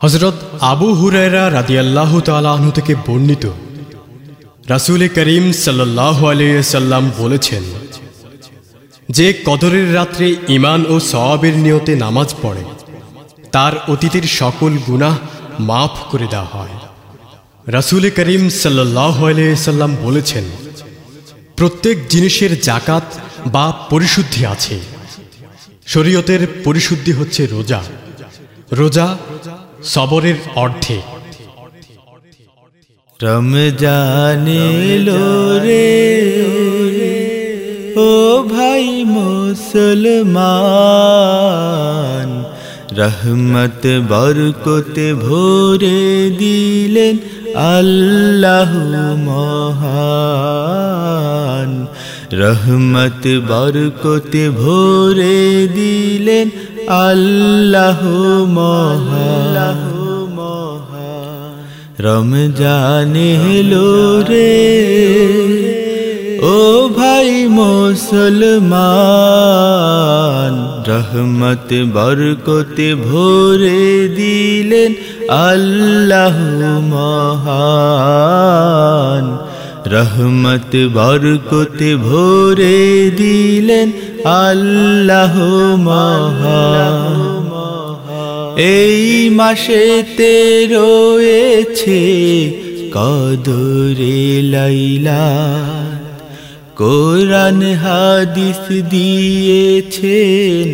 হজরত আবু হুরায়রা রাদিয়াল্লাহ তালাহনু থেকে বর্ণিত। রাসুল করিম সাল্লাহ আলিয়াল্লাম বলেছেন, যে কদরের রাত্রে ইমান ও সওয়াবের নিয়তে নামাজ পড়ে, তার অতীতের সকল গুনাহ মাফ করে দেওয়া হয়। রাসুল করিম সাল্লাহ আলিয়াল্লাম বলেছেন, প্রত্যেক জিনিসের জাকাত বা পরিশুদ্ধি আছে। শরীয়তের পরিশুদ্ধি হচ্ছে রোজা। রোজা সবরের অর্ধেক। রমজানে রে ও ভাই মুসলমান, রহমত বরকতে ভোরে দিলেন আল্লাহ মহান, রহমত বরকতে ভোরে দিলেন আল্লাহ রমজানে হেলো রে। ও ভাই মুসলমান, রহমত বরকতে ভোরে দিলেন আল্লাহ মহান। রহমত বরকতে ভোরে দিলেন আল্লাহ এই মাসেতে রয়েছে কদরে লাইলা। কোরআন হাদিস দিয়েছেন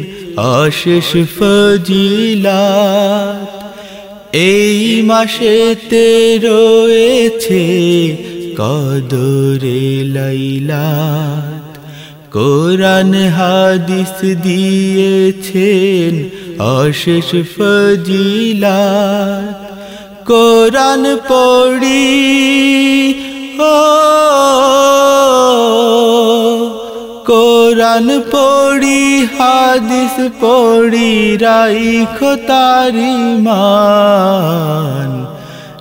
অশেষ ফজিলা এই মাসেতে রয়েছে কদরে লাইলা। কোরআন হাদিস দিয়েছেন অশেষ ফজিলা কোরআন পড়ি, ও কোরআন পড়ি, হাদিস পড়ি, রাইখো তারি মান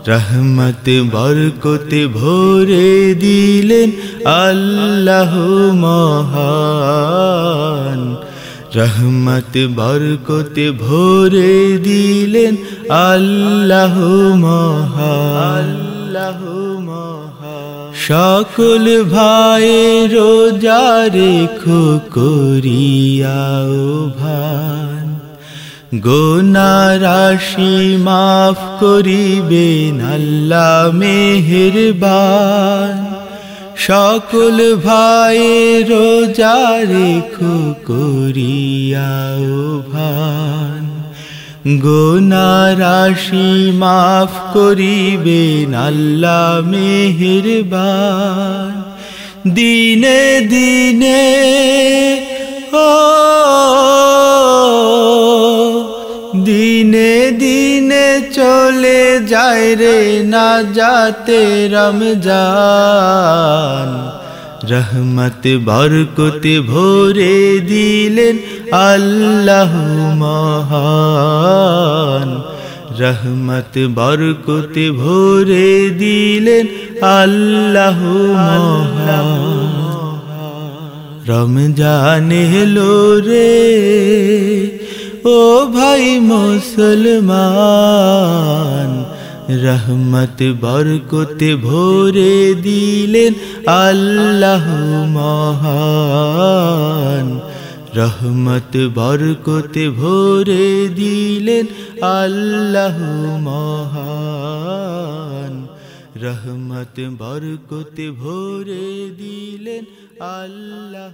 রহমত বরকতে ভোরে দিলেন আল্লাহ মহান। রহমত বরকতে ভোরে দিলেন আল্লাহ মহান। সকল ভাই রোজা রেখো ভান গোনা রাশি মাফ করিবেন আল্লাহ মেহেরবান। সকল ভাই রোজা রেখো করিয়াও ভান। গোনা রাশি মাফ করিবেন আল্লাহ মেহেরবান। দিনে দিনে ও যায় রে না যাতে রমজান। রহমত, বরকতে ভোরে দিলেন আল্লাহ মহান। রহমত, বরকতে ভোরে দিলেন আল্লাহ রমজান হেলো রে, ও ভাই মুসলমান। রহমত বরকতে ভোরে দিলেন আল্লাহ মহান। রহমত বরকতে ভোরে দিলেন আল্লাহ মহান। রহমত বরকতে ভোরে দিলেন আল্লাহ